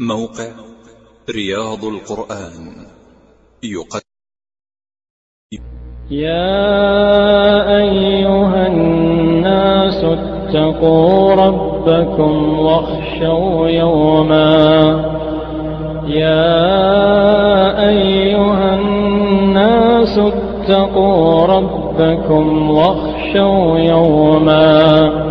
موقع رياض القرآن. يقدم. يا أيها الناس اتقوا ربكم واخشوا يوما. يا أيها الناس اتقوا ربكم واخشوا يوما.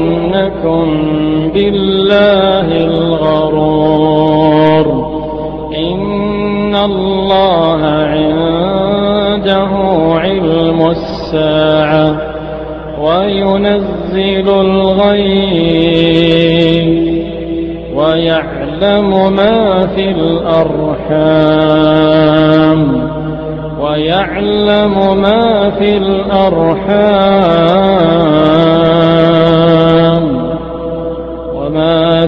يغرنكم بالله الغرور. إن الله عنده علم الساعة وينزل الغيب ويعلم ما في الأرحام ويعلم ما في الأرحام